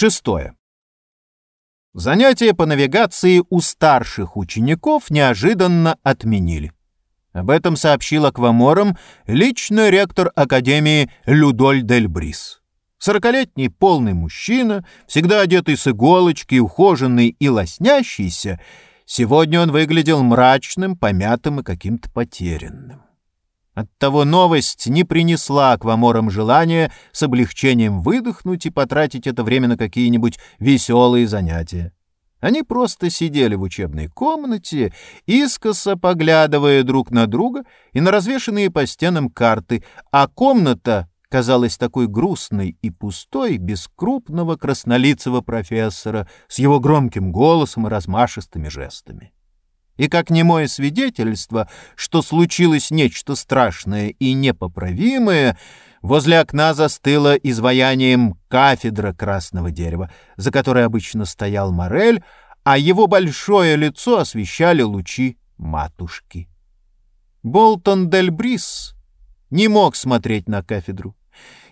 Шестое. Занятия по навигации у старших учеников неожиданно отменили. Об этом сообщил акваморам лично ректор Академии Людоль Дель Брис. Сорокалетний полный мужчина, всегда одетый с иголочки, ухоженный и лоснящийся, сегодня он выглядел мрачным, помятым и каким-то потерянным. Оттого новость не принесла акваморам желания с облегчением выдохнуть и потратить это время на какие-нибудь веселые занятия. Они просто сидели в учебной комнате, искоса поглядывая друг на друга и на развешанные по стенам карты, а комната казалась такой грустной и пустой без крупного краснолицего профессора с его громким голосом и размашистыми жестами и как немое свидетельство, что случилось нечто страшное и непоправимое, возле окна застыло изваянием кафедра красного дерева, за которой обычно стоял Морель, а его большое лицо освещали лучи матушки. Болтон Дель Брис не мог смотреть на кафедру.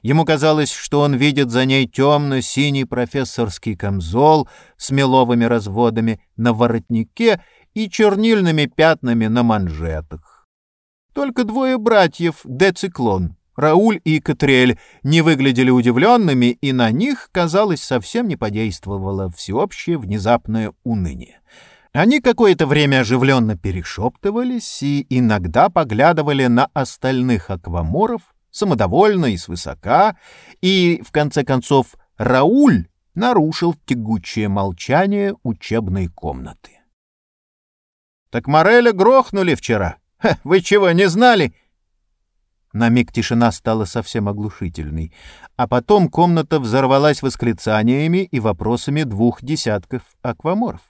Ему казалось, что он видит за ней темно-синий профессорский камзол с меловыми разводами на воротнике — и чернильными пятнами на манжетах. Только двое братьев Дециклон, Рауль и Катрель, не выглядели удивленными, и на них, казалось, совсем не подействовало всеобщее внезапное уныние. Они какое-то время оживленно перешептывались и иногда поглядывали на остальных акваморов, самодовольно и свысока, и, в конце концов, Рауль нарушил тягучее молчание учебной комнаты. Так Мореля грохнули вчера. Ха, вы чего, не знали?» На миг тишина стала совсем оглушительной, а потом комната взорвалась восклицаниями и вопросами двух десятков акваморф.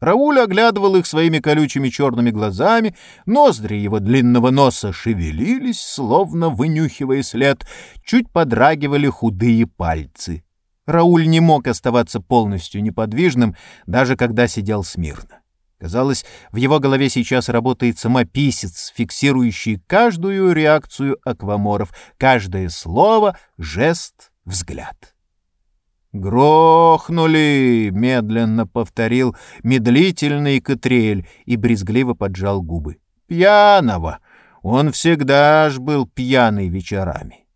Рауль оглядывал их своими колючими черными глазами, ноздри его длинного носа шевелились, словно вынюхивая след, чуть подрагивали худые пальцы. Рауль не мог оставаться полностью неподвижным, даже когда сидел смирно. Казалось, в его голове сейчас работает самописец, фиксирующий каждую реакцию акваморов, каждое слово, жест, взгляд. «Грохнули!» — медленно повторил медлительный Катрель и брезгливо поджал губы. «Пьяного! Он всегда ж был пьяный вечерами!»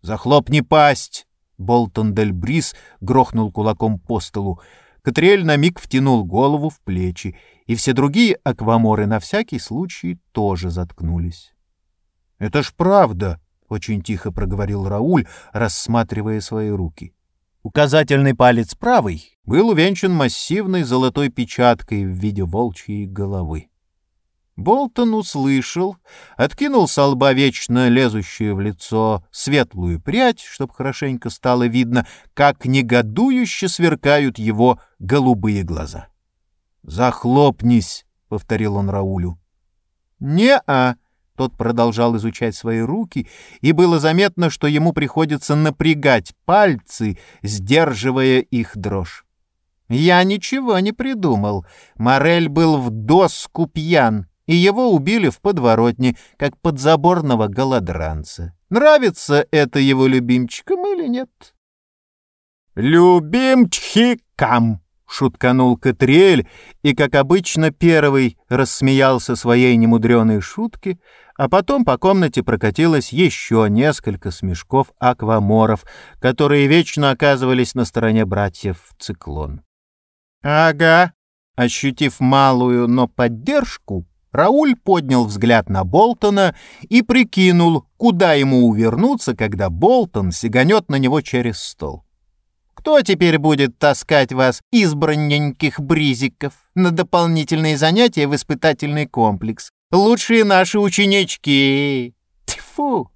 «Захлопни пасть!» — Болтон Дель Брис грохнул кулаком по столу. Катрель на миг втянул голову в плечи и все другие акваморы на всякий случай тоже заткнулись. — Это ж правда, — очень тихо проговорил Рауль, рассматривая свои руки. Указательный палец правый был увенчан массивной золотой печаткой в виде волчьей головы. Болтон услышал, откинул с лба вечно лезущую в лицо светлую прядь, чтоб хорошенько стало видно, как негодующе сверкают его голубые глаза. — «Захлопнись!» — повторил он Раулю. «Не-а!» — тот продолжал изучать свои руки, и было заметно, что ему приходится напрягать пальцы, сдерживая их дрожь. «Я ничего не придумал. Морель был в доску пьян, и его убили в подворотне, как подзаборного голодранца. Нравится это его любимчикам или нет?» «Любимчикам!» шутканул Катриэль и, как обычно, первый рассмеялся своей немудреной шутки, а потом по комнате прокатилось еще несколько смешков акваморов, которые вечно оказывались на стороне братьев Циклон. «Ага», ощутив малую, но поддержку, Рауль поднял взгляд на Болтона и прикинул, куда ему увернуться, когда Болтон сиганет на него через стол. Кто теперь будет таскать вас, избранненьких бризиков, на дополнительные занятия в испытательный комплекс? Лучшие наши ученички! Тьфу!»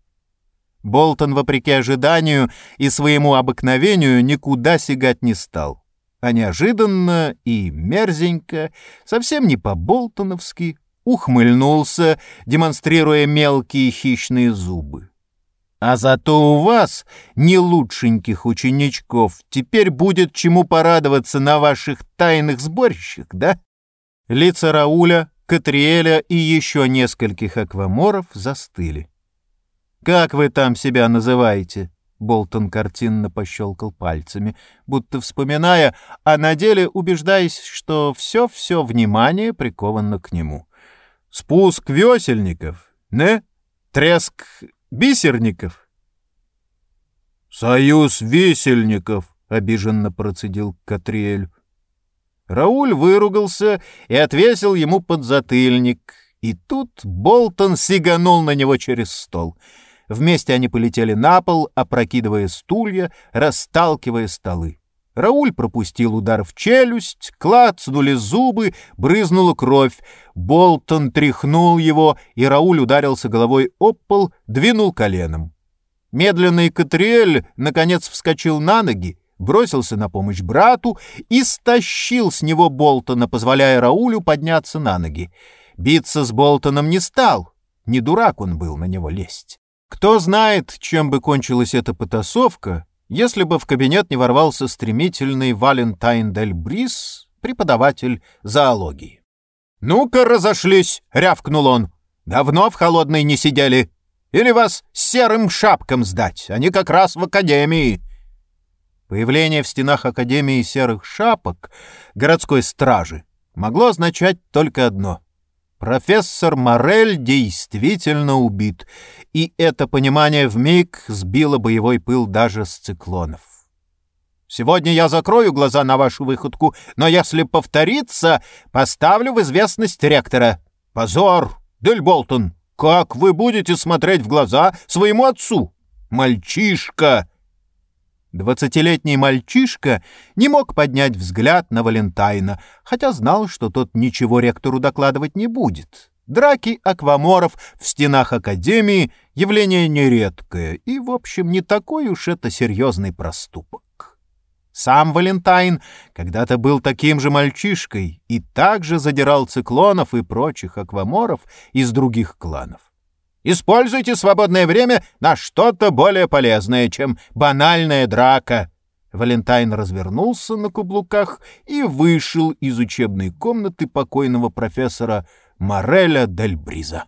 Болтон, вопреки ожиданию и своему обыкновению, никуда сигать не стал. А неожиданно и мерзенько, совсем не по-болтоновски, ухмыльнулся, демонстрируя мелкие хищные зубы. А зато у вас, не лучшеньких ученичков, теперь будет чему порадоваться на ваших тайных сборищах, да? Лица Рауля, Катриэля и еще нескольких акваморов застыли. «Как вы там себя называете?» Болтон картинно пощелкал пальцами, будто вспоминая, а на деле убеждаясь, что все-все внимание приковано к нему. «Спуск весельников, не? Треск бисерников?» «Союз весельников», — обиженно процедил Катриэль. Рауль выругался и отвесил ему подзатыльник, и тут Болтон сиганул на него через стол — Вместе они полетели на пол, опрокидывая стулья, расталкивая столы. Рауль пропустил удар в челюсть, клацнули зубы, брызнула кровь. Болтон тряхнул его, и Рауль ударился головой об пол, двинул коленом. Медленный Катриэль, наконец, вскочил на ноги, бросился на помощь брату и стащил с него Болтона, позволяя Раулю подняться на ноги. Биться с Болтоном не стал, не дурак он был на него лезть. Кто знает, чем бы кончилась эта потасовка, если бы в кабинет не ворвался стремительный Валентайн Дель Брис, преподаватель зоологии. «Ну-ка, разошлись!» — рявкнул он. «Давно в холодной не сидели. Или вас серым шапкам сдать? Они как раз в академии». Появление в стенах Академии серых шапок городской стражи могло означать только одно — Профессор Морель действительно убит, и это понимание вмиг сбило боевой пыл даже с циклонов. Сегодня я закрою глаза на вашу выходку, но если повторится, поставлю в известность ректора. Позор, Дель Болтон! Как вы будете смотреть в глаза своему отцу? Мальчишка! Двадцатилетний мальчишка не мог поднять взгляд на Валентайна, хотя знал, что тот ничего ректору докладывать не будет. Драки акваморов в стенах Академии — явление нередкое и, в общем, не такой уж это серьезный проступок. Сам Валентайн когда-то был таким же мальчишкой и также задирал циклонов и прочих акваморов из других кланов. Используйте свободное время на что-то более полезное, чем банальная драка». Валентайн развернулся на каблуках и вышел из учебной комнаты покойного профессора Мореля Дель Бриза.